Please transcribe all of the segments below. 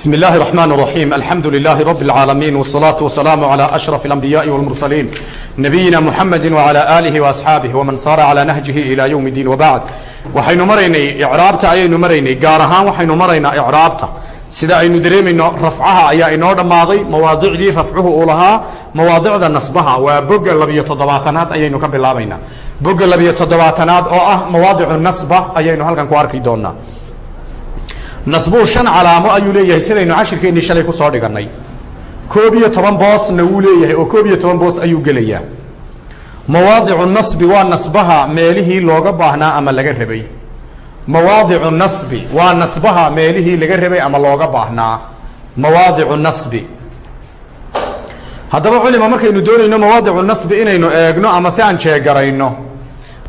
بسم الله الرحمن الرحيم الحمد لله رب العالمين والصلاة والسلام على أشرف الأنبياء والمرسلين نبينا محمد وعلى آله وأصحابه ومن صار على نهجه إلى يوم الدين وبعد waxaynu maraynay icraabta ayaynu maraynay gaar ahaan waxaynu maraynaa icraabta sida aynu dareemayno rafcaha ayaa inoo dhammaaday mawaadicdii rafcuhu uu lahaa mawaadicda nasbaha waa boga labiyo toddobaatanaad ayaynu ka bilaabaynaa boga labiyo toddobaatanaad oo ah mawaadicu nasba ayaynu halkan ku arki doonaa nasbuu shan calaamo ayuu leeyahay sidaynu cashirkeennii shalay ku soo dhigannay. Koob iyo toban boosna wuu leeyahay oo koob iyo toban boos ayuu gelayaa. Mawaadicu nasbi waa nasbaha meelihii looga baahnaa ama laga rabay. Mawaadicu nasbi waa nasbaha meelihii laga rabay ama looga baahnaa. Mawaadicu nasbi. Haddaba culima markaynu doonayno mawaadicu nasbi inaynu eegno ama si aan jeegarayno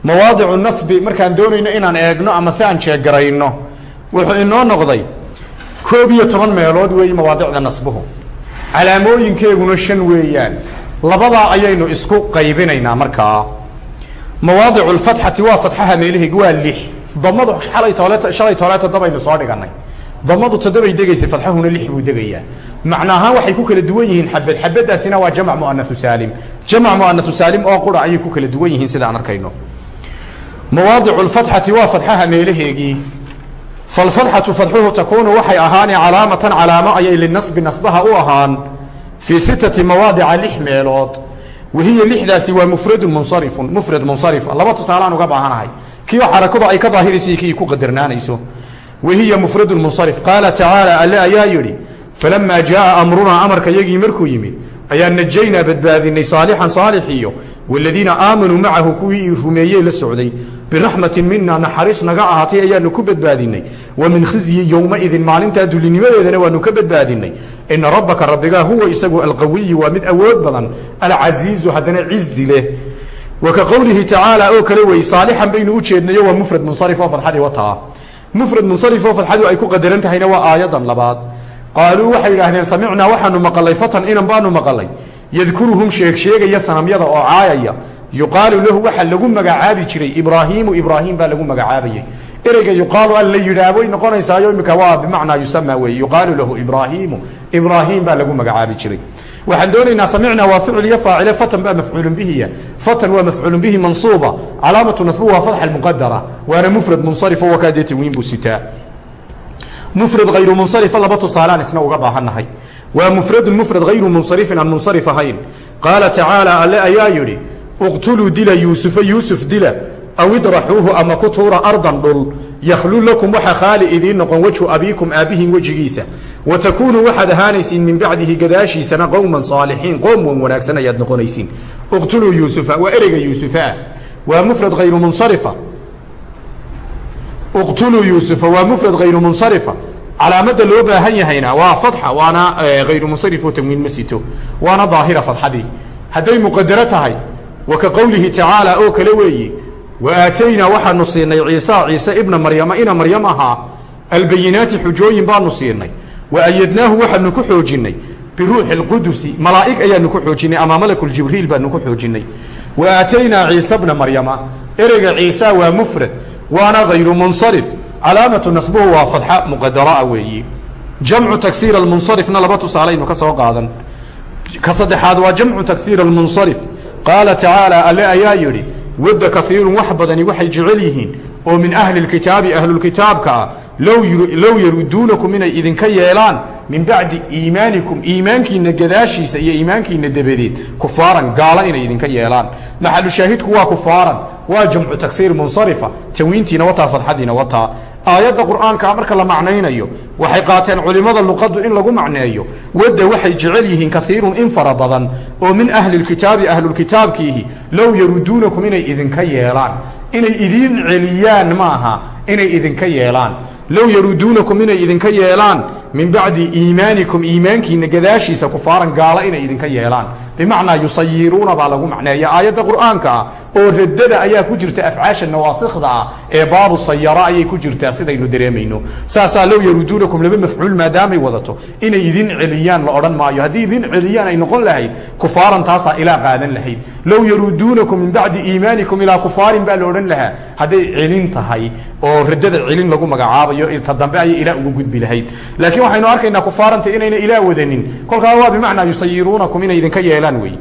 mawaadicu nasbi markaan doonayno inaan eegno ama si aan jeegarayno wuxuu inoo noqday koob iyo toban meelood weeye mawaadicda nasbuhu. Calaamooyinkeeguna shan weeyaan. Labadaa ayaynu isku qaybinaynaa markaa. Mawaadicu lfatxati waa fatxaha meelaheyg waa lix. Damadu alay toole shalay toole toddobaynu soo dhiganay damadu toddobay degaysay fatxahuna lix buu degayaa. Macna ahaan waxay ku kala duwan yihiin xabad xabadaasina waa jamc muanau saalim. Jamc muanau saalim oo qura ayay ku kala duwan yihiin sida arkayno. Mawaadicu lfatxati waa fatxaha meelaheegii falfatxatu fadxuhu takuunu waxay ahaani calaamatan calaamo ayay linasbi nasbaha u ahaan fii sittati mawaadica lix meelood wahiya lixdaasi waa mufradun munsarifun mufrad munsarifa laba tusaalaan uga baahanahay kiio xarakadu ay ka daahirayso iyo kii ku qadarnaanayso wahiya mufradun munsarif qaala tacaala alle ayaa yidhi falamaa jaaa amrunaa amarka yagii markuu yimid ayaa najaynaa badbaadinay saalixan saalix iyo waladiina aamanuu macahu kuwii rumeeyey la socday biraxmatin mina naxariis naga ahaatay ayaanu ku badbaadinay wa min khizyi yowmaidin maalintaa dulinimadeedana waanu ka badbaadinay ina rabbaka rabbigaa huwa isagu alqawiyu waa mid awood badan alcasiizu haddana cizi leh wa ka qowlihi tacaala oo kale wey saalixan baynu u jeednayo waa mufrad munsarif oo fadxadii wataa mufrad munsarif oo fadxadu ay ku qadaran tahayna waa aayadan labaad qaaluu waxay idhaahdeen samicnaa waxaanu maqalay fatan inan baanu maqalay yadkuruhum sheegsheegaya sanamyada oo caayaya yuqaalu lahu waxaa lagu magacaabi jiray ibraahiimu ibraahim baa lagu magacaabayay ereyga yuqaalu an la yidhaahboy noqonaysaayo imika waa bimacnaa yusama weeye. Yuqaalu lahu ibraahiimu ibraahim baa lagu magacaabi jiray. Waxaan doonaynaa samicnaa waa ficil iyo faacile fatan baa mafcuulun bihiya fatan waa mafcuulun bihi mansuuba calaamatu nasbu waa fatxa muqadara waana mufrad munsarifo wakaa dee tanwiin buu mufrad hayru munsarifa laba tusaalaan isna uga baahannahay. Waa mufradun mufrad hayru munsarifin aan munsarif ahayn. Qaala tacaala alle ayaa uqtuluu dila yuusufa yuusuf dila aw idraxuuhu ama ku tuura ardan dhul yakhlu lakum waxa khaali idiin noqon wejhu abiikum aabbihin wejigiisa wa waxaad ahaanaysiin min bacdihi gadaashiisana qowman saalixiin qoom wan wanaagsan ayaad noqonaysiin uqtuluu yuusufa waa ereyga yuusufa waa mufrad hayru munsarifa uqtuluu yuusufa waa mufrad hayru munsarifa calaamada loo baahan yahayna waa fatxa waana hayru munsarif oo ma sito waana daahira fadxadii hadday muqadaro tahay wa ka qowlihi tacaala oo kale weeye wa aataynaa waxaanu siinay ciisa ciise ibna maryama ina maryam ahaa albayinaati xujooyin baanu siinay. Wa ayadnaahu waxaanu ku xoojinnay biruuxi اlqudusi malaa'ig ayaanu ku xoojinay ama malakuljibriil baanu ku xoojinay. Wa aataynaa ciise bna maryama ereyga ciisa waa mufrad waana hayru munsarif calaamatu nasbuhu waa fadxa muqadaraa weeyi. Jamcu tagsiir almunsarifna laba tusaalaynu ka soo qaadan. Ka saddexaad waa jamcu tagsiir almunsarif qaala tacaala alle ayaa yidhi wadda kaiirun wax badani waxay jecel yihiin oo min ahli lkitaabi ahlulkitaabka ah low yaruduunakum inay idinka yeelaan min bacdi iimaanikum iimaankiina gadaashiisa iyo iimaankiina dabadeed kufaaran gaalo inay idinka yeelaan. Maxalushaahidku waa kufaaran waa jamcu tagsiir munsarifa tanwiintiina wataa fadxadiina wataa aayadda qur'aankaa marka la macnaynayo waxay qaateen culimmada luqaddu in lagu macneeyo. Wadda waxay jecel yihiin kaiirun in fara badan oo min ahli lkitaabi ahlulkitaabkiihi low yaruduunakum inay idinka yeelaan inay idiin celiyaan maaha inay idinka yeelaan. Low yaruduunakum inay idinka yeelaan min bacdi iimaanikum iimaankiina gadaashiisa kufaaran gaalo inay idinka yeelaan. Bimacnaa yusayiruuna baa lagu macneeya aayadda qur'aanka ah oo radada ayaa ku jirta afcaasha nawaasikda ah ee baabu sayara ayay ku jirtaa sidaynu dareemayno. Saasaa low yaruduunakum laba mafcuul maadaamay wadato inay idin celiyaan la odhan maayo. Haddii idin celiyaan ay noqon lahayd kufaaran taasaa ilaa qaadan lahayd. Low yaruduunakum min bacdi iimaanikum ilaa kufaarin baa la odhan iman lahaa. Hadday celin tahay oo radada celin lagu magacaabayo ta dambe ayay ilaa ugu gudbi lahayd. Laakiin waxaynu arkaynaa kufaaranta inayna ilaa wadanin. Kolkaa waa bimacnaa yusayiruunakum inay idinka yeelaan wey.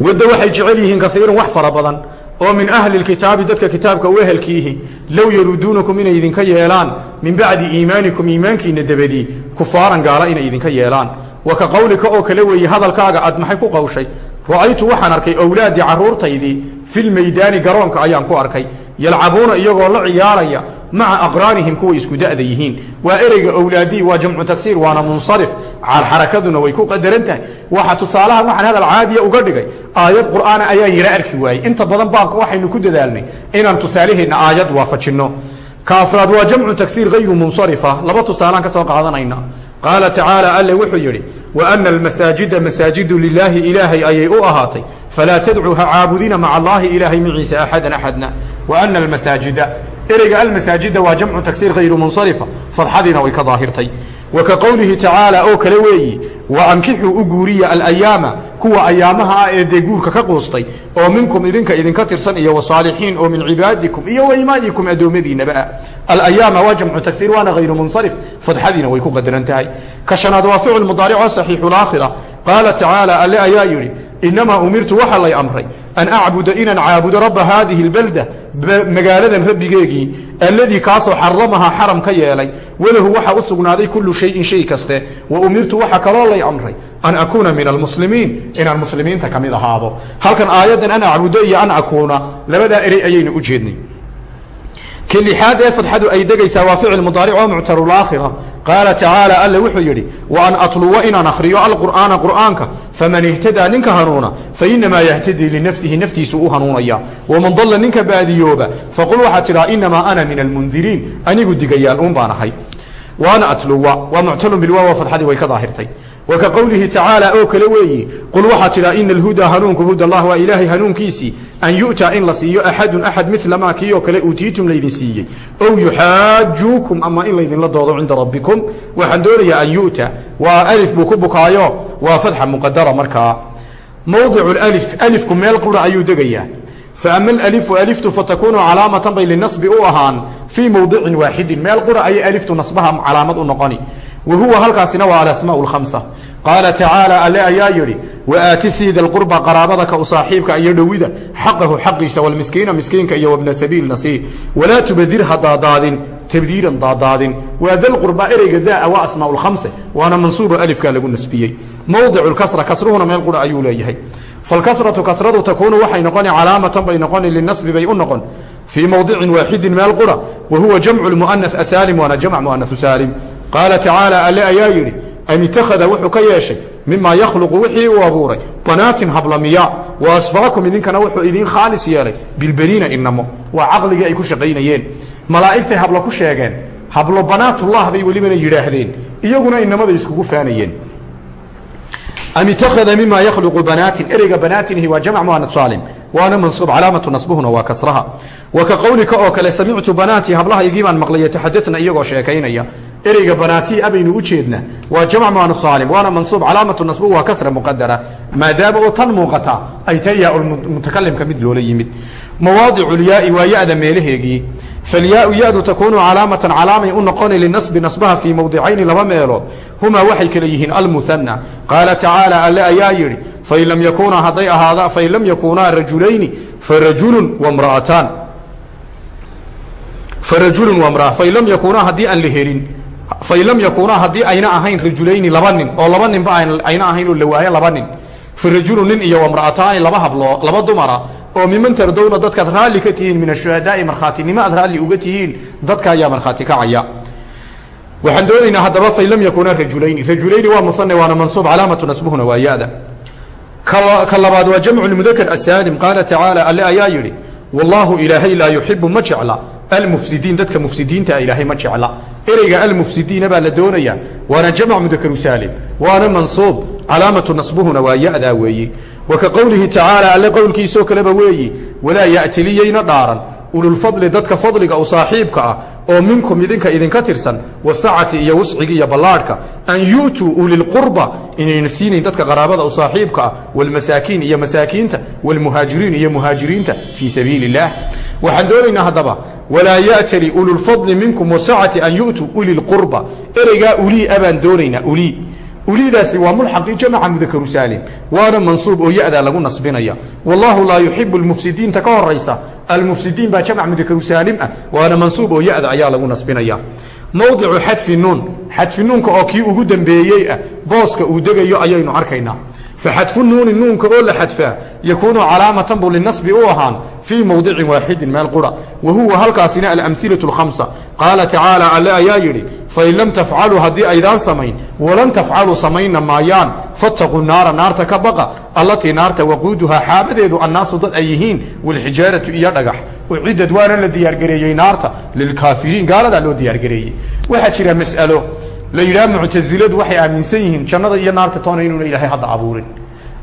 Wadda waxay jecel yihiin kaiirun wax fara badan oo min ahli kitaabi dadka kitaabka u ehelkiihi. Low yaruuduunakum inay idinka yeelaan min bacdi iimaanikum iimaankiina dabadii. Kufaaran gaala inay idinka yeelaan. Wa ka qawlika oo kale weeye hadalkaaga aad maxay ku qawshay ra'aytu waxaan arkay awlaadii carruurtaydii filmaydaani garoonka ayaan ku arkay yalcabuuna iyagoo la ciyaaraya maca aqraanihim kuway isku da'da yihiin. Waa ereyga awlaadii waa jamcu tagsiir waana munsarif xarakaduna way ku qadaran tahay. Waxa tusaalahan waxaan hadal caadiya uga dhigay aayad qur'aana ayaan yara arki waayey. Inta badan baabka waxaynu ku dadaalnay inaan tusaalaheenna aayad waafajinno. Ka waa jamcu tagsiir hayru munsarifa. Laba tusaalaan ka soo qaadanayna qaala tacaala alle wuxuu yidhi wa ana almasaajida masaajidu lilaahi ilaahay ayay u ahaatay falaa tadcuu ha caabudina maca allaahi ilaahay maciisa axadan axadna. Wa ana almasaajida ereyga almasaajida waa jamcu tagsiir hayru munsarifa fadxadiina way ka daahirtay wa ka qowlihi tacaala oo kale weeyi wa ankixuu u guuriya alayaama kuwa ayaamaha ah ee dee guurka ka quustay oo minkum idinka idinka tirsan iyo wasaalixiin oo min cibaadikum iyo waimaa'ikum addoommadiinaba ah. Alayaama waa jamcu tagsiir waana hayru munsarif fadxadiina way ku qadaran tahay. Ka shanaad waa ficil mudaarico saxiixulaakhira qaala tacaala alle ayaa yidhi inamaa umirtu waxa lay amray an acbuda inaan caabudo rabba haadihi اlbalda magaaladan rabbigeegii alladii kaasoo xaramahaa xaram ka yeelay walahu waxa u sugnaaday kulu shayin shay kaste wa umirtu waxa kaloo lay amray an akuuna min almuslimiin inaan muslimiinta ka mid ahaado halkan aayaddan an acbudo iyo an akuuna labadaa erey ayaynu u jeednay ka lixaad ee fadxadu ay degaysaa waa ficil mudaaric oo muctarulaakhira qaala tacaala alle wuxuu yidhi wa an atluwa inaan akhriyo alqur'aana qur'aanka faman ihtadaa ninka hanuuna fainamaa yahtadii linafsihi naftiisu u hanuunaya waman dalla ninka baadiyooba faqul waxaa tidhaa inamaa ana min almundiriin anigu digayaal uun baan ahay wa an atluwa waa muctalun bilwaawa fadxadii way ka daahirtay wa ka qowlihi tacaala oo kale weeyi qul waxaa tidhaa ina alhudaa hanuunku huda allah waa ilaahay hanuunkiisii an yu'ta in la siiyo axadun axad mila maa kii oo kale uutiitum laydin siiyey. Ow yuxaajuukum ama in laydinla doodo cinda rabbikum. Waxaan doonayaa an yu'ta. Waa alif buu ku bukaayo waa fatxa muqadara markaa. Mowdicu alif alifku meel qura ayuu degayaa. Faama alalifu aliftu fatakunu calaamatan bay linasbi u ahaan fii mowdicin waaxidin meel qura ayay aliftu nasbaha calaamad u noqoni wa huwa halkaasina waa alasmaa lkhamsa qaala tacaala alle ayaa yidhi waaati siida lqurba qaraabada ka u saaxiibka iyo dhowida xaqahu xaqiisa walmiskiina miskiinka iyo wabna sabiilna sii walaa tubadir ha daadaadin tabdiiran daadaadin. Waa dalqurba ereyga daa waa asmaa lkhamse waana mansuuba alifka lagu nasbiyey. Mowdicu lkasra kasruhuna meel qura ayuu leeyahay. Falkasratu kasradu takuunu waxay noqoni calaamatan bay noqoni linasbi bay u noqon. Fii mowdicin waaxidin meel qura wa huwa jamcu lmu'anas asaalim waana jamc mu'anasu saalim qaala tacaala alle ayaa yidhi am itakhada wuxuu ka yeeshay mimaa yakhluqu wixii uu abuuray. Banaatin hablamiya wa asfaakum idinkana wuxuu idiin khaalis yeelay. Bilbaniina inamo waa caqligii ay ku shaqaynayeen. Malaa'igtay hablo ku sheegeen. Hablo banaatullah bay welibana yidhaahdeen. Iyaguna inamaday iskugu faanayeen. Am itakhada mima yakhluqu banaatin? Ereyga banaatinihi waa jamc muanad saalim. Waana mansuub calaamatu nasbuhuna waa kasraha. Wa ka qowlika oo kale samictu banaatii hablahaygii baan maqlay yataxadana iyagoo sheekaynaya ereyga banaatii abaynu u jeedna. Waa jamc muanad saalim waana mansuub calaamatu nasbuhu waa kasra muqadara maadaama oo tan muuqata ay tahay yaa mutakalimka mid loola yimid. Mawaadicu lyaai waa ya-da meelaheegii falyaau ya-du calaamatan calaamay u noqoni linasbi nasbaha fii mowdicayni laba meelood. Humaa waxay kale yihiin almuhana qaala tacaala alle ayaa yidhi fain lam yakuunaa hadday ahaada fain lam yakuunaa rajulayni farajulun wamra'ataan farajulun wamraa fain lam yakuunaa haddii aan la helin fain lam yakuunaa haddii ayna ahayn rajulayni laba nin oo laba ninba ayna ahayn oo la waayo laba nin farajulu nin iyo wamra'ataani laba habloo laba dumara oo miman tardowna dadkaad raalli ka tihiin min ashuhadaai markhaatinimo aad raalli uga tihiin dadka ayaa markhaati kacaya waxaan doonaynaa haddaba fain lam rajulayni rajulayni waa muhane waana mansuub calaamatu nasbuhuna waa ya-da ka labaad waa jamcu lmudakar asaalim qaala tacaala alle ayaa yidhi wallaahu ilaahay laa yuxibu ma jecla almufsidiin dadka mufsidiintaa ilaahay ma jecla ereyga almufsidiina baa la doonayaa waana jamc mudakaru saalim waana mansuub calaamatu nasbuhuna waa ya-daa weeye wa ka qowlihi tacaala alle qowlkiisoo kaleba weeyi walaa ya'tiliyayna dhaaran ululfadli dadka fadliga u saaxiibka ah oo minkum idinka idinka tirsan wasacati iyo wusciga iyo ballaadhka an yu'tuu ulilqurba inayna siinayn dadka qaraabada u saaxiibka ah walmasaakiin iyo masaakiinta walmuhaajiriin iyo muhaajiriinta fii sabiili illaah walaa ya'tali ululfadli minkum wasacati an yu'tuu ulilqurba ereygaa ulii abaan doonaynaa ulii ulidaasi waa mulxaqii jamaca mudakaru saalim. Waana mansuub oo ya-daa lagu nasbinaya. Wallahu laa yuxibu lmufsidiinta ka horaysa almufsidiin baa jamac mudakaru saalim ah. Waana mansuub oo ya-da ayaa lagu nasbinaya. Mowdicu xadfi nuun. Xadfi nuunka oo kii ugu dambeeyey ah booska uu degayo ayaynu arkaynaa faxadfu nuuni nuunka oo la xadfaa yakuunu calaamatan buu linasbi u ahaan fii mowdicin waaxidin meel qura wa huwa halkaasina alamilatu lkhamsa qaala tacaala alle ayaa yidhi fain lam tafcaluu haddii aydaan samayn walan tafcaluu samayna maayaan fattaquu naara naarta ka baqa allatii naarta waquuduhaa xaabadeedu annaasu dad ay yihiin walxijaaratu iyo dhagax ucidad waana la diyaargareeyey naarta lilkaafiriin gaaladaa loo diyaargareeyey waxaa jira mas'alo la yidhaha muctasiladu waxay aaminsan yihiin jannada iyo naarta toona inuuna ilaahay hadda abuurin.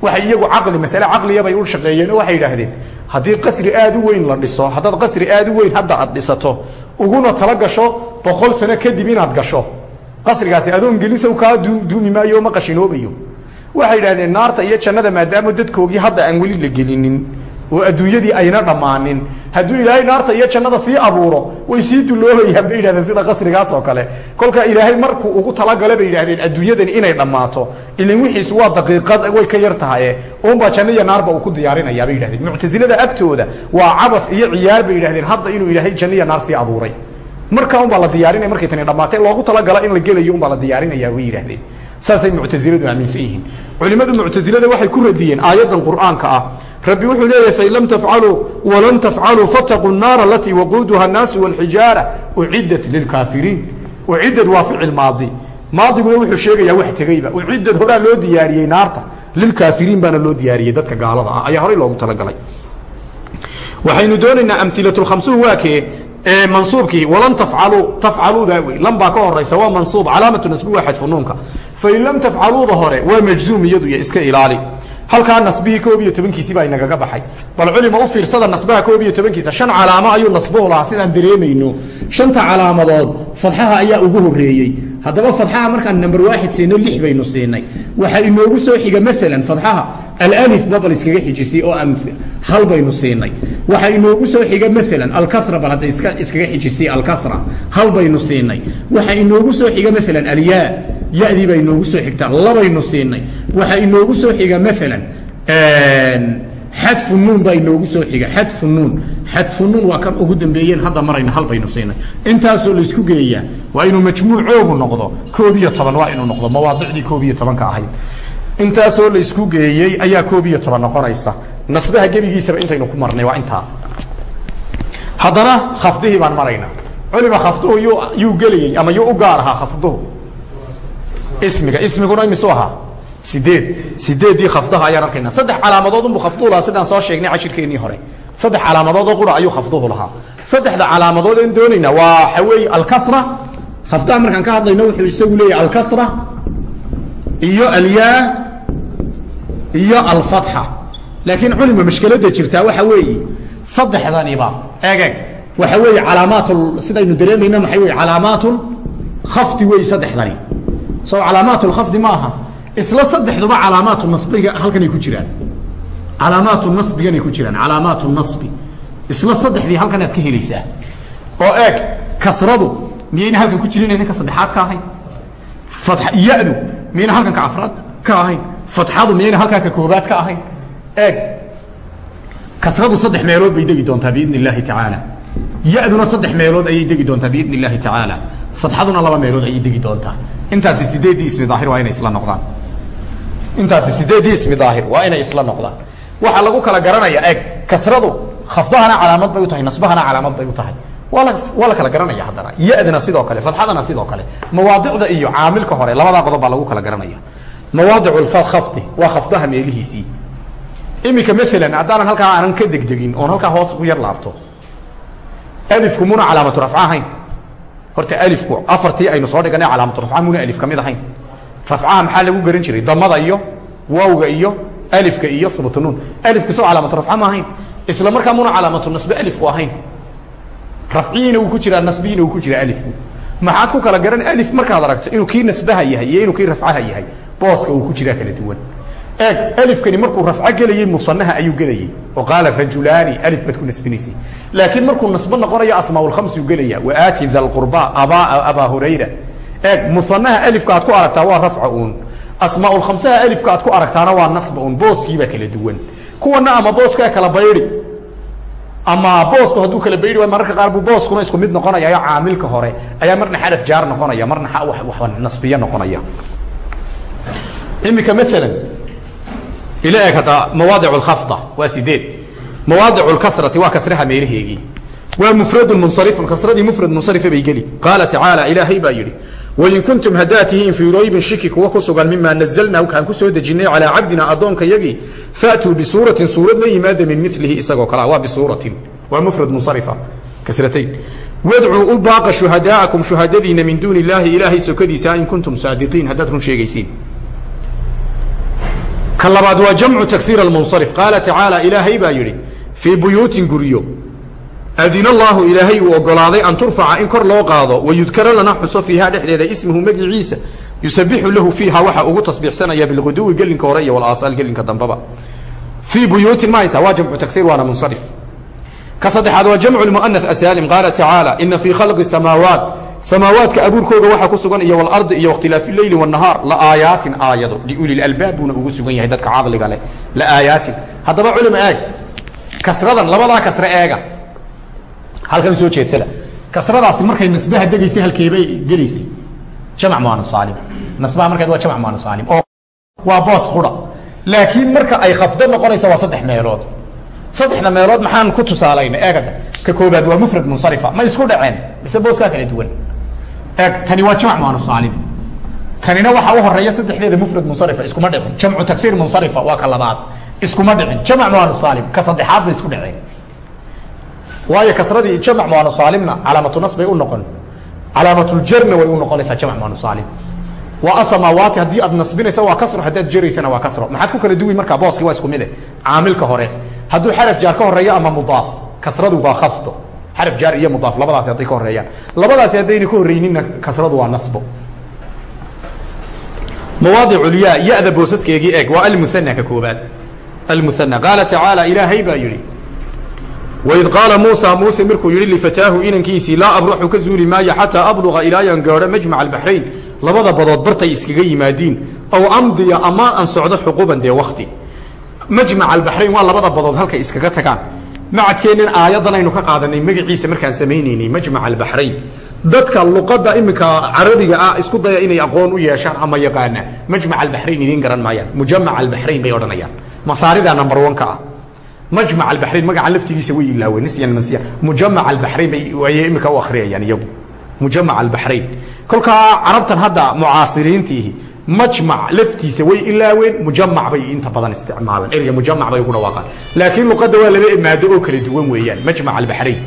Waxay iyagu caqli masale caqliyabay u shaqeeyeen waxay yidhaahdeen haddii qasri aad u weyn la dhiso haddaad qasri aad u weyn hadda aad dhisato uguna tala gasho boqol sano kadib inaad gasho. Qasrigaasi adoon gelinsaw kaa duumi maayo ma qashinoobayo. Waxay yidhahdeen naarta iyo jannada maadaama dadkoogii hadda aan weli la gelinin oo adduunyadii ayna dhammaanin. Hadduu ilaahay naarta iyo jannada sii abuuro way sii duloobayaan bay yidhahdeen sida qasrigaas oo kale. Kolka ilaahay markuu ugu talagale bay yidhahdeen adduunyadani inay dhammaato. Ilan wixiisu waa daqiiqad way ka yar tahaye uunbaa janno iyo naarba uu ku diyaarinayaa bay yidhahdeen muctasilada agtooda waa cabas iyo ciyaar bay yidhahdeen hadda inuu ilaahay janno iyo naar sii abuuray marka unbaa la diyaarinaya markay tani dhammaatay loogu talagala in la gelayo unbaa la diyaarinaya way yidhahdeen saasay muctasiladu aaminsan yihiin culimmadu muctasilada waxay ku radiyeen aayaddan qur'aanka ah. Rabbi wuxuu leeyahay fain lam tafcaluu walan tafcaluu fataquu naara alatii waquuduha annaasu walxijaara uciddat lilkaafiriin ucidad waa ficil maadi. Maadiguna wuxuu sheegayaa wax tegeyba ucidad horaa loo diyaariyey naarta. Lilkaafiriin baana loo diyaariyey dadka gaalada ah. Ayaa horey loogu talagalay. Waxaynu doonaynaa amhilatulkhamsuun waa kee mansuubkii walan tafcaluu tafcaluudaa wey lambaa ka horaysa waa mansuub calaamatu nasbi waa xadfu nuunka. Fain lam tafcaluuda hore waa majzuum iyadu iyo iska ilaali. Halkaa nasbihii koob iyo tobankiisi baa inagaga baxay. Bal culima u fiirsada nasbaha koob iyo tobankiisa shan calaamo ayuu nasbuhu lahaa sidaan dareemayno. Shanta calaamadood fadxaha ayaa ugu horeeyey haddaba fadxaha markaan namber waaxid siino lix baynu siinay. Waxaa inoogu soo xiga maalan fadxaha alif babal iskaga xijisay oo hal baynu siinay. Waxaa inoogu soo xiga maalan alkasra bal hadda iska iskaga xijisay alkasra hal baynu siinay. Waxaa inoogu soo xiga maalan alyaa yadii inoogu soo xigta labaynu siinay. Waxaa inoogu soo xiga maalan xadfu nuun baa inoogu soo xiga xadfu nuun xadfu nuun waa kan ugu dambeeyeen hadda marayna hal baynu siinay. Intaasoo laysku geeyaa waa inuu majmuucoogu noqdo koob iyo toban waa inuu noqdo mawaadicdii koob iyo tobanka ahayd. Intaasoo laysku geeyey ayaa koob iyo toban noqonaysa. Nasbaha gebigiisaba intaynu ku marnay waa intaa. Haddana khafdihii baan maraynaa culima khafduhu yuu yuu gelayey ama yuu u gaar ahaa khafduhu ismiga ismiguna imisu ahaa? Sideed. Sideeddii khafdaha ayaan arkaynaa saddex calaamadood unbuu khafduhu lahaa sidaan soo sheegnay cashirkeennii hore saddex calaamadoodoo qura ayuu khafduhu lahaa. Saddexda calaamadood een doonaynaa waa waxa weeye alkasra. Khafdaha markaan ka hadlayno wuxuu isagu leeyahay alkasra iyo alyaa iyo alfatxa. Laakiin culima mashkeladda jirtaa waxa weeye saddexdaniba eeg waxa weeye calaamaat sidaynu dareemayno maxay wey calaamaatul khafdi wey saddexdani. Soo calaamaatu lkhafdi ma aha. Isla saddexduba calaamaatu nasbiga halkanay ku jiraan calaamaatu nasbiganay ku jiraan calaamaatu nasbi. Isla saddexdii halkan aad ka helaysaa. Oo eeg kasradu miyayna halkan ku jirin ninka saddexaad ka ahayn? Yadu miyayna halkan ka afraad ka ahayn? Fatxadu miyayna halkaa ka koobaad ka ahayn? Eeg kasradu saddex meelood bay degi doontaa biidn illaahi tacaala. Yaduna saddex meelood ayay degi doontaa biidn illaahi tacaala. Fatxaduna laba meelood ayay degi doontaa. Intaasi sideeddii ismi daahir waa inay isla noqdaan. Intaasi sideeddii ismi daahir waa inay isla noqdaan waxaa lagu kala garanaya eg kasradu khafdahana calaamad bay u tahay nasbahana calaamad bay u tahay. Waa la kala garanaya haddana. Yadna sidoo kale fatxadana sidoo kale. Mawaadicda iyo caamilka hore labadaa qodob baa lagu kala garanaya. Mawaadic khafdi waa khafdaha meelihiisii. Iminka maalan haddaanan halkaa aanan ka degdegin oon halkaa hoos ku yar laabto. Alifku muna calaamatu rafca ahayn. Horta alifku afartii aynu soo dhiganay calaamatu rafca muna alif ka mid ahayn. Rafcaha maxaa lagu garan jiray? Damada iyo waawga iyo alifka iyo hubutunuun alifku soo calaamatu rafca ma ahayn. Isla markaa muna calaamatu nasbe alifku ahayn. Rafciyiina uu ku jiraa nasbiyiina uu ku jiraa alifku. Maxaad ku kala garan alif markaad aragto inuu kii nasbaha yahay iyo inuu kii rafcaha yahay. Booska uu ku jiraa kala duwan. Eeg alifkani markuu rafco gelayey musanaha ayuu gelayey oo qaala rajulaani alif baad ku nasbinaysay. Laakiin markuu nasbo noqonayo asmaaulkhamsuu gelaya waaati da lqurba abaa abaa hurayra. Eeg musanaha alifka aad ku aragtaa waa rafca uun asmaaulkhamsaha alifka aad ku aragtaana waa nasba uun booskiibaa kala duwan. Kuwana ama booskaa kala baydi ama boosku hadduu kala baydi waay mararka qaar buu booskuna isku mid noqonayayo caamilka hore ayaa marna xaraf jaar noqonaya marna wa nasbiye noqonaya. Imika maalan ila eeg hadda mawaadic lkhafda waa sideed. Mawaadic lkasrati waa kasraha meelaheegii waa mufradun munsarifun kasradii mufrad munsarifa bay geli. Qaala tacaala ilaahay baa yidhi wain kuntum haddaad tihiin fii raybin shiki kuwa ku sugan mimaa nazalnaa kaan ku soo dejinnay calaa cabdina addoonka yagii faatuu bisuuratin suurad la yimaada min milihi isagoo kalea waa bisuuratin waa mufrad munsarifa kasratayn wadcuu u baaqa shuhadaa'akum shuhadadiina min duuni illaahi ilaahay sokadiisa in kuntum saadiqiin haddaad run sheegaysiin ka labaad waa jamcu taksiir almunsarif qaala tacaala ilaahay baa yidhi fii buyuutin guryo adina allaahu ilaahay uu ogolaaday an turfaca in kor loo qaado wayudkara lana xuso fiiha dhexdeeda ismuhu magiciisa yusabixu lahu fiiha waxa ugu tasbiixsanaya bilguduwi gelinka hore iyo walaasaal gelinka dambaba. Fii buyuutin ma haysa waa jamcu taksiir waana munsarif. Ka saddexaad waa jamcu muana asaalim qaala tacaala ina fii khalqi samaawaat. Samaawaadka abuurkooga waxaa ku sugan iyo walardi iyo wakhtilaafi leyli wanahaar la aayaatin aayado liuli buuna ugu sugan yahay dadka caqliga leh la aayaatin. Haddaba culima eeg kasradan labadaa kasre eega halkan soo jeedsada. Kasradaasi markay nasbaha degaysay halkeebay gelaysay jamac muanusaalim nasbaha markeed waa jamac muanusaalim oo waa boos qura. Laakiin marka ay khafdo noqonayso waa saddex meelood. Saddexda meelood maxaan ku tusaalayna eegada ka koobaad waa mufrad munsarifa. Ma isku dhaceen? Mise booskaa kala duwan. Eeg tani waa jamac muanusaalim tanina waxaa u horreeya saddexdeeda mufrad munsarifa iskuma dhicin. Jamcu tagsiir munsarifa waa ka labaad. Iskuma dhicin. Jamac muanusaalim ka saddexaad bay isku dhaceen waayo kasradii jamc muanusaalimna calaamatu bay u noqon. Calaamatuljarna way u noqonaysaa jamc muanusaalim waa asamaawaati haddii aad nasbinaysa waa kasro haddaad jeraysana waa kasro maxaad ku kala duwi markaa booski waa isku mide caamilka hore hadduu xaraf jaar ka horeeyo ama mudaaf kasradu waa khafdo. Xaraf jaar iyo mudaaf labadaasi hadday ka horeeyaan labadaasi haddayna ka horreynina kasradu waa nasbo. Mawaadic ulyaa ya-da boosaskeegii eeg waa almuhana ka koobaad. Almuhana qaala tacaala ilaahay baa yidhi waid qaala muusa muuse markuu yidhi lifataahu inankiisii laa abraxu ka zuuli maayo xataa abluqa ilaayan gaadho majmac albaxrayn labada badood bartay iskaga yimaadiin aw amdiya ama aan socdo xuquban dee wakti majmac albaxrayn waa labada badood halkay iskaga tagaan macadkeennan aayaddan aynu ka qaadanay magaciisa markaan samaynaynay majmac albaxrayn dadka luqadda iminka carabiga ah isku daya inay aqoon u yeeshaan ama yaqaana majmac albaxrayn idiin garan maayaan mujamac albaxrayn bay odhanayaan masaaridaa number one ka ah majmac albaxrayn magaca laftigiisa way ilaaween nisyan mansiya mujamac albaxrayn bay ayay imika u akhriyayaan iyagu mujamac albaxrayn kolkaa carabtan hadda mucaasiriintiihi majmac laftiisa way ilaaween mujamac bay inta badan isticmaalaan erga mujamac bay ugu dhawaaqaan laakiin luqadda waa laba maado oo kala duwan weeyaan majmac albaxrayn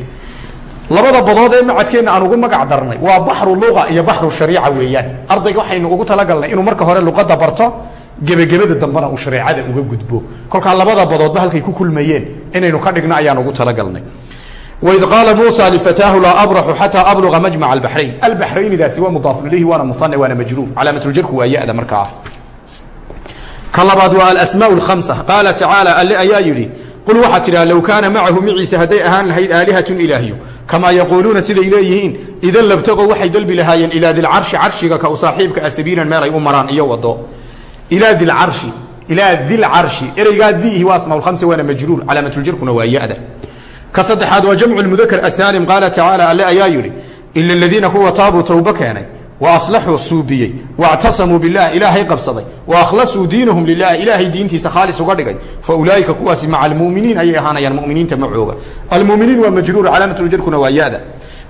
labada badood ee macadkeenna aan ugu magac darnay waa baxru luga iyo baxru shariica weeyaan ardayga waxaynu ugu talagalnay inuu marka hore luqadda barto gebagebada dambena uu shareecada uga gudbo. Kolkaa labada badoodba halkay ku kulmayeen inaynu ka dhigno ayaan ugu talagalnay waid qaala muusa lifataahu laa abraxu xataa abluga majmac albaxrayn albaxraynidaasi waa mudaaf ilayhi waana muane waana majruur. Calaamatuljarku waa ya-da markaa ka labaad waa alasmaa lkhamsa qaala tacaala alle ayaa yidhi qul waxaa tidhaha low kaana macahu maciisa hadday ahaan lahayd aalihatun ilaahyo kamaa yaquuluuna siday leeyihiin idan labtaqow waxay dalbi lahaayeen ilaa dilcarshi carshiga ka u saaxiibka ah sabiilan meel ay u maraan iyo wado ilaa dilcarshi ilaa dilcarshi ereygaa diihi waa asmaa lkhamsa waana majruur calaamatuljarkuna waa ya-da ka saddexaad waa jamcu lmudakar asaalim qaala tacaala alle ayaa yidhi ila aladiina kuwa taabuu towbo keenay wa aslaxuu suubiyey waactasamuu bilah ilaahay qabsaday wa akhlasuu diinahum lilah ilaahay diintiisa khaalis uga dhigay fa ulaaika kuwaasi maca almuminiin ayay ahaanayaan muminiinta macooga almuminiin waa majruur calaamatuljarkuna waa ya-da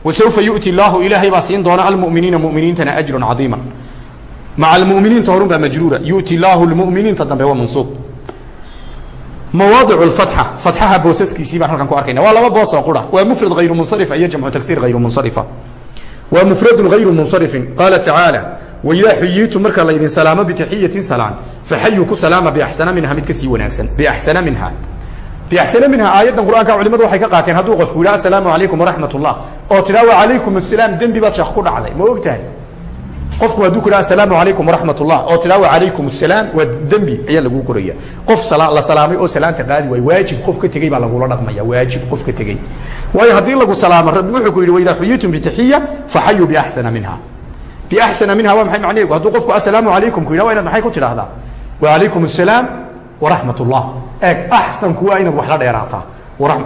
wasawfa yu'ti llaahu ilaahay baa siin doona almuminiina muminiintana ajrun cadiiman maca almuminiinta horun baa majruura yu'ti llaahu lmuminiinta dambe waa mansuub mawaadic lfatxa fatxaha boosaskiisii baan halkan ku arkayna waa laba boos oo qura waa mufrad hayru munsarifa iyo jamcu tagsiir hayru munsarifa waa mufradun hayru munsarifin qaala tacaala waidaa xuyiitum marka laydin salaamo bitaxiyatin salaan faxayuu ku salaama biaxsana minha mid ka sii wanaagsan biaxsana minha biaxsana minha aayaddan qur'aanka culimadu waxay ka qaateen hadduu qofku yidhaha assalaamu calaykum waraxmat ullah oo tidhaa wacalaykum asalaam dembi baad sheekh ku dhacday ma og tahay qofku hadduu ku dhaha asalaamu calaykum waraxmat ullah oo tidhaa wacalaykum asalaam waa dembi ayaa laguu qoraya. Qof la salaamay oo salaanta qaadi waayo waajib qof ka tegey baa lagula dhaqmaya waajib qof ka tegey. Waayo haddii lagu salaamo rabbi wuxuu ku yidhi waidaa xuyitum bitaxiya faxayuu biaxsana minha. Biaxsana minha waa maxay macnaheegu hadduu qofku assalaamu calaykum ku yidhah waa inaad maxay ku tidhaahdaa? Wacalaykum asalaam waraxmat ullah eeg axsanku waa inaad wax la dheeraataa.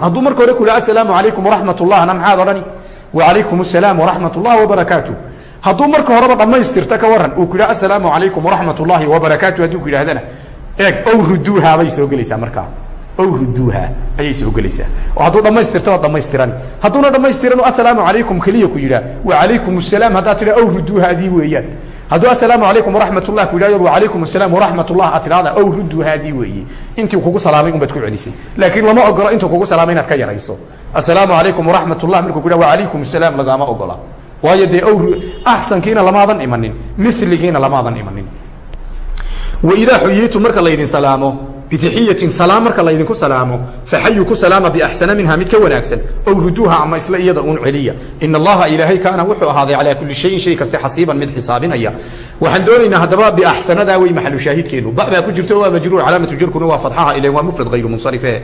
Hadduu marka hore ku yidhaha assalaamu calaykum waraxmat ullahna maxaad odhani? Wacalaykum asalaam waraxmat ullah wabarakaatu hadduu marka horeba dhammaystirta ka waran uu ku yidhaha assalaamu calaykum waraxmat wabarakaatu hadduu ku yidhahdana eeg ow ruduuha bay soo gelaysaa markaa ow ruduuha ayay soo gelaysaa. Oo hadduu dhammaystirta waad dhammaystirani hadduuna dhammaystiran assalaamu calaykum keliya ku yidhaha wacalaykum asalaam haddaad tidhaha ow ruduuha adii weeyaan. Hadduu assalaamu calaykum waraxmat ku yidhahdo wacalaykum asalaam waraxmat aad tidhahda ow ruduuha adii weeye intii kugu salaamay unbaad ku celisay. Laakiin lama ogolo intuu kugu salaamay inaad ka yarayso. Assalaamu calaykum waraxmat markuu ku yidhaha wacalaykum asalaam lagaama ogola waayo dee axsankiina lamaadan imanin miligiina lamaadan imanin. Waidaa xuyiitu marka laydin salaamo bitaxiyatin salaam marka laydinku salaamo faxayuu ku salaama biaxsana minha mid ka wanaagsan ow ruduuha ama isla iyada uun celiya. In allaha ilaahay kaana wuxuu ahaaday calaa kulli shayin shay kaste xasiiban mid xisaabinaya. Waxaan doonaynaa haddaba biaxsanadaa wey maxalu shaahidkeenu. Ba baa ku jirto waa majruur calaamatu jarkuna waa fadxaha ilan waa mufrad hayru munsarife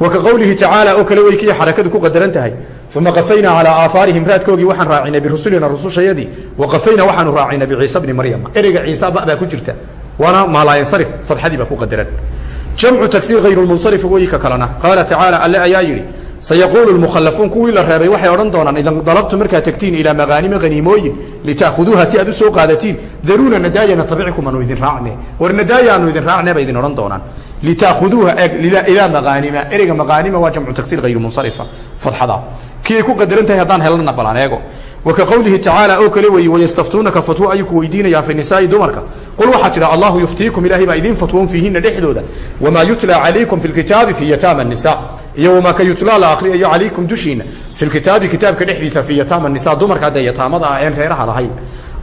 wka qowlihi tacaala oo kale wey kii xarakadu ku qadaran tahay. Uma qafaynaa calaa aahaarihim raadkoogii waxaan raacinay birusulina rusushayadii. Waqafaynaa waxaanu raacinay biciisa bni maryama ereyga ciisa ba baa ku jirta. Waana maalaayansarif fadxadii baa ku qadaran jamcu tagsiir hayru lmunsarif wey ka kalena. Qaala tacaala alle ayaa yidhi sayaquulu lmukhalafuun kuwii la reebay waxay odhan doonaan idan dalabtu markaa tagtiin ilaa magaanima haniimooyin lita'khuduuha si aad u soo qaadatiin daruuna nadaaya natabicikum aanu idin raacne. War nadaaya aanu idin raacne bay idin odhan doonaan. Litaakuduuha eg ilaa maqaanima ereyga maqaanima waa jamcu tagsiir hayru munsarifa fadxada kii ay ku qadaran tahay haddaan helana balan eego. Wa ka qowlihi tacaala oo kale weeye wayastaftuunaka fatwo ayuu ku weydiinayaan fi nisaa'i dumarka. Qul waxaa tidha allahu yuftiikum ilaahay baa idiin fatwoon fiihina dhexdooda. Wamaa yutla calaykum fi lkitaabi fi yataama nisa iyo wamaa ka yutlaa la akriyayo calaykum dushiina fi lkitaabi kitaabka dhexdiisa fi yataama nisa dumarka haddee yataamada ah een lahayn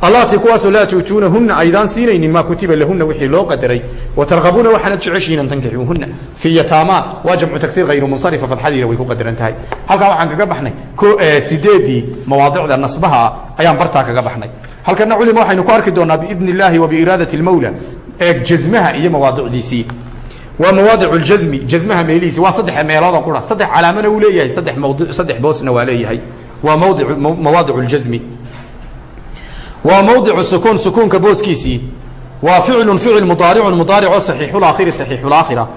allatii kuwaasoo laa tuutuunahunna aydaan siinaynin maa kutiba lahunna wixii loo qadaray. Watargabuuna waxaanad jeceshiin an tankixuuhunna fii yataamaa waa jamcu tagsiir hayru munsarifa fadxadiina way ku qadaran tahay. Halkaa waxaan kaga baxnay sideedii mawaadicda nasbaha ah ayaan bartaa kaga baxnay. Halkana culima waxaynu ku arki doonaa biidn illaahi wa biiraadati lmawla. Eeg jazmaha iyo mawaadicdiisii waa mawaadic ljazmi jazmaha meelihiisi. Waa saddex meelooda qura. Saddex calaamana uu leeyahay saddex boosna waa leeyahay. Waa mawaadic ljazmi waa mawdicu sukuun sukuunka booskiisii. Waa ficlu ficil mudaaricun mudaaricoo saxiixulaakhiri saxiixulaakhira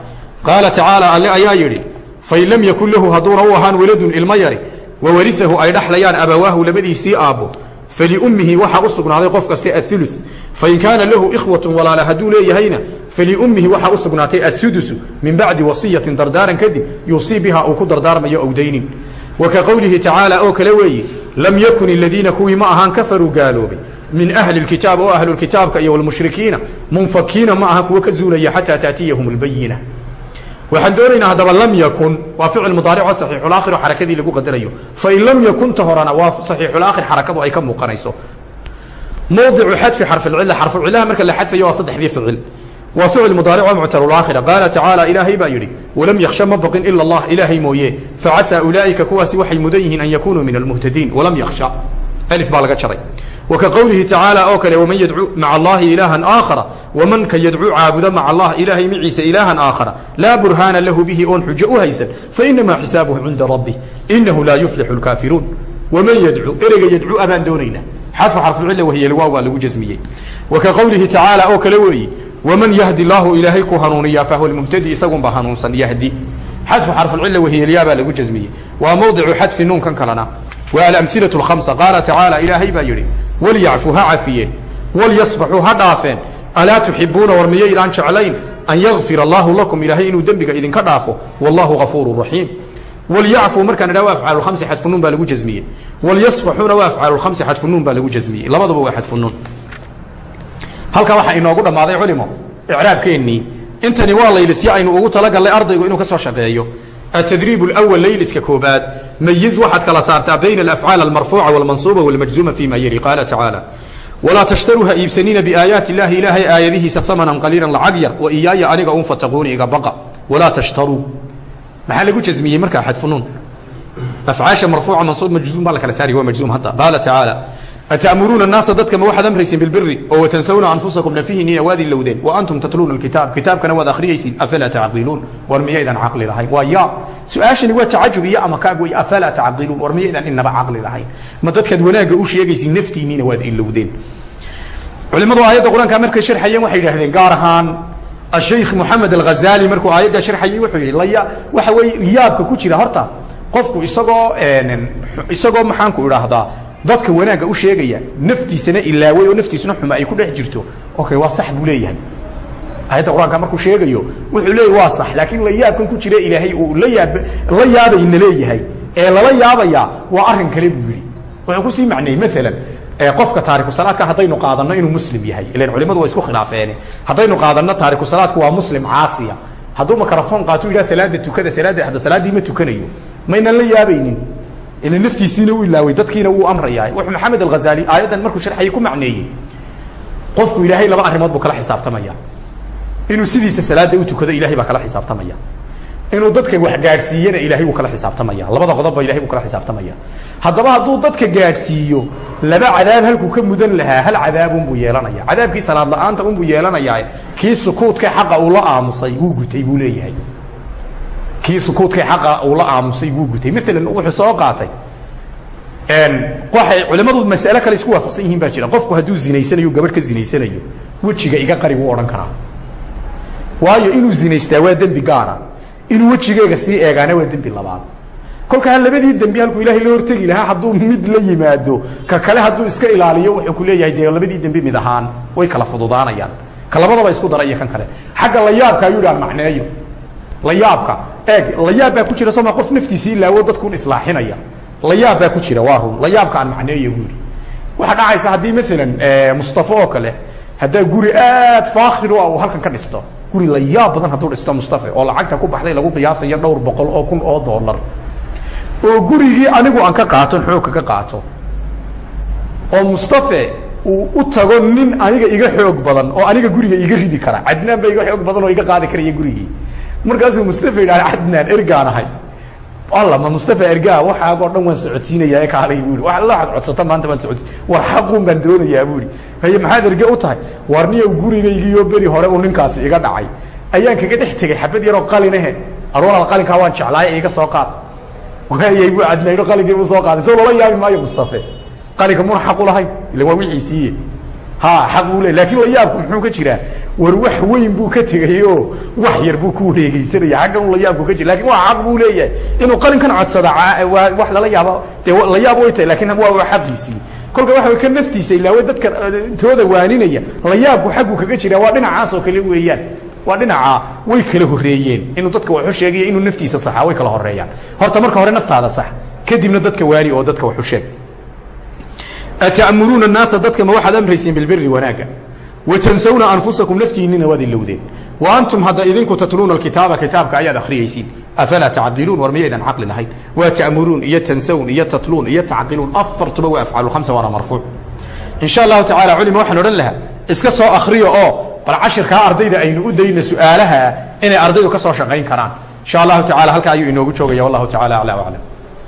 qaala tacaala alle ayaa yidhi fain lam yakun lahu hadduuna u ahaan waladun ilmo yari wawarisahu ay dhaxlayaan abawaahu labadiisii aabbo faliummihi waxaa u sugnaaday qof kaste aulu fain kaana lahu ikhwatun walaala hadduu leeyahayna faliummihi waxaa u sugnaatay asudusu min bacdi wasiyatin dardaaran kadib yuusii biha uu ku dardaarmayo owdaynin wa ka qowlihi tacaala oo kale weeye lam yakun iladiina kuwii ma ahaan kafaruu gaaloobay min ahli kitaab oo ahlukitaabka iyo wlmushrikiina munfakiina ma aha kuwo ka zuulaya xataa taatiyahum lbayina waxaan doonaynaa haddaba lam yakun waa ficil saxiixulaakhir oo xarakadii lagu qadarayo. Fain lam yakunta horena waa saxiixulaakhir xarakadu ay ka muuqanayso. Mawdicu xadfi xarficilla xarfucillaha marka la xadfayo waa saddexdii ficil. Waa ficil mudaaric oo muctalulaakhira qaala tacaala ilaahay baa yidhi walam yaksha ma baqin ila allah ilaahay mooye. Facasaa ulaa'ika kuwaasi waxay mudan yihiin an yakunuu min almuhtadiin. Walam yaksha alif baa laga jaray wka qowlihi tacaala oo kale waman yadcuu maca allahi ilaahan aakhara waman ka yadcuu caabuda maca allah ilaahay maciisa ilaahan aakhara laa burhaana lahu bihi oon xujo u haysan fainamaa xisaabuhu cinda rabbih inahu laa yuflixu lkaafiruun. Waman yadcuu ereyga yadcuu abaan doonayna. Xadfu xarfucilla wahyelwaaw baa lagu jasmiyey. Wa ka qowlihi tacaala oo kale weeye waman yahdi llahu ilaahay ku hanuuniyaa fahuwa lmuhtadi isagunba hanuunsan yahdi. Xadfu xarfucilla wahyelyaa baa lagu jasmiyey. Waa mawdicu xadfi nuunkan kalena waa alamila اhamsa qaala tacaala ilaahay baa yidhi walyacfu ha cafiyeen. Walyasfaxuu ha dhaafeen. Alaa tuxibuuna war miyaydaan jeclayn? An yakfir allaahu lakum ilaahay inuu dembiga idinka dhaafo. Wallahu gafuuru raxiim walyacfuu markaan idhaha waa afcaal khamsi xadfunuun baa lagu jasmiyey walyasfaxuuna waa afcaal khamsi xadfunuun baa lagu jasmiyey labaduba waa xadfunuun halkaa waxaa inoogu dhammaaday culimo icraabkeennii intani waa laylisyo aynu ugu talagallay ardaygu inuu ka soo shaqeeyo التdريب الأول layliska koobaad مyiز waxaad kala saartaa byn الأفعاaل المarفوuعة والmaنصوبة والmجزuمة فيma yلي qaaلa تaعaaلى وlaa تشhtaruu ha iibsanina بآيaaت الlahi ilaahay aayadihiisa ثمنا qaliiلا lacag yar وإyaaya aniga un fatquuni iga baqa وlaa تشhtaruu maxaa lagu jasmiyey markaa xadfunuun afcaasha marfuuca mansuub majzuum baa la kala saaraya waa majzuum hadda qaala tacaala ata'muruuna annaasa dadka ma waxaad amraysiin bilbiri oo watansawna anfusakum nafihinina waad ilowdeen wa antum tatluuna alkitaab kitaabkana waad akhriyaysiin afalaa tacqiluun war miyaydan caqli lahayn waa yaa su'aashani waa tacajub iyo amakaag wey afalaa tacqiluun war miyaydan inaba caqli lahayn ma dadkaad wanaagga u sheegaysiin naftiinniina waad ilowdeen culimadu aayadda qur'aanka markay sharxayeen waxay yidhahdeen gaar ahaan ashaykh moxamed alghazali markuu aayadda sharxayay wuxuu yidhi laya waxa weeye yaabka ku jira horta qofku isagoo isagoo maxaanku idhaahdaa dadka wanaagga u sheegaya naftiisana ilaaway oo naftiisuna xuma ay ku dhex jirto okay waa sax buu leeyahay. Aayadda qur'aanka markuu sheegayo wuxuu leeyahy waa sax laakiin la yaabkan ku jira ilaahay uu la la yaabayna leeyahay. Ee lala yaabaya waa arrin kale buu yidhi. Wuxuu ku sii macneeyey maalan qofka taariku salaadka haddaynu qaadanno inuu muslim yahay. Ilan culimadu waa isku khilaafeene haddaynu qaadanno taariku salaadku waa muslim caasiya. Hadduu makarafon qaato yidhaha salaada tukada salaada hadda salaaddii ma tukanayo maynan la yaabaynin ila naftiisiina u ilaaway dadkiina wuu amrayaa. Wuxuu maxamed alghazali aayaddan markuu sharxayay ku macneeyey. Qofku ilaahay laba arrimood buu kala xisaabtamaya. Inuu sidiisa salaada u tukado ilahay baa kala xisaabtamaya. Inuu dadka wax gaadhsiiyana ilahay wuu kala xisaabtamaya. Labada qodobba ilahay wuu kala xisaabtamaya. Haddaba hadduu dadka gaadhsiiyo laba cadaab halkuu ka mudan lahaa hal cadaab unbuu yeelanaya. Cadaabkii salaad la'aanta unbuu yeelanayaa kii sukuudka xaqa uu la aamusay wuu gutay buu leeyahay kii sukuudkay xaqa uu la aamusay wuu gutay. Maalan wuxuu soo qaatay. Waxay culimadu masale kale isku waafaqsan yihiin baa jira. Qofku hadduu zinaysanayo gabadh ka zinaysanayo wejiga iga qari wuu odhan karaa. Waayo inuu zinaystaa waa dembi gaara. Inuu wejigeega sii eegaana waa dembi labaad. Kolkaa labadii dembi halkuu ilaahay la hortegi lahaa hadduu mid la yimaado ka kale hadduu iska ilaaliyo wuxuu ku leeyahay dee labadii dembi mid ahaan way kala fududaanayaan. Ka labadaba isku dara iyo kan kale. Xagga layaabka ayuu idhaha macneeyo. Layaabka eeg layaab baa ku jira sooma qof naftiisii ilaawo dadkuun islaaxinaya. Layaab baa ku jira waa run layaabka aan macneeyo buu yidhi. Waxaa dhacaysa haddii maalan mustafo oo kale haddaa guri aad faakhir u ah uu halkan ka dhisto guri layaab badan hadduu dhisto mustafe oo lacagta ku baxday lagu qiyaasayo dhowr boqol oo kun oo dollar. Oo gurigii anigu aan ka qaaton xoogka ka qaato? Oo mustafe uu u tago nin aniga iga xoog badan oo aniga guriga iga ridi kara. Cadnaan baa iga xoog badan oo iga qaadi karaya gurigii markaasuu mustafa yidhaha cadnaan ergaan ahay. Alla ma mustafa ergaa? Waxaagoo dhan waan socodsiinayaa ee kaalay buu ihi alla waxaad codsata maanta waan socodsi war xaquun baan doonayaa buu ihi haye maxaad erge u tahay? War niyow gurigaygiiyo beri hore uu ninkaasi iga dhacay. Ayaan kaga dhex tegey xabad yaroo qalinahe arwalaal qalinkaa waan jeclaaye iga soo qaad. Waayay buu cadnaydho qalinkii buu soo qaaday soo loola yaabi maayo mustafe qalinka muna xaq u lahayn ila waa wixiisiiye ha xaq buu le laakiin layaabku muxuu ka jiraa? War wax weyn buu ka tegay oo wax yar buu ku wareegeysanaya xaggan layaabku ka jira. Lakin waa xaq buu leeyahay. Inuu qalinkan codsada wax lala yaabo. Dee layaab way tahay laakiin waa xaqiisii. Kolka waxa ka naftiisa ilaawe dadka tooda waaninaya. Layaabku xaggu kaga jira waa dhinacaas oo kale weeyaan. Waa dhinacaa way kala horeeyeen inuu dadka waxu sheegaya inuu naftiisa saxaa way kala horeeyaan horta marka hore naftaada sax. Kadibna dadka waani oo dadka waxu sheeg ata'muruuna annaasa dadka ma waxaad amraysiin bilbiri wanaagga watansawna anfusakum naftiinnina waad ilowdeen wa antum hadda idinku tatluuna alkitaaba kitaabka ayaad akhriyaysiin afalaa tacdiluun war miyaydan caqli lahayn waa ta'muruun iyo tansawn iyo tatluun iyo tacqiluun afartuba waa afcaalu khamsa waana marfuuc in sha allahu tacala culima waxaan odhan lahaa iska soo akhriya oo bal cashirkaa ardayda aynu u dayna su'aalaha inay ardaydu ka soo shaqayn karaan insha allahu tacala halkaa ayuu inoogu joogaya wallahu tacala aclaa aclam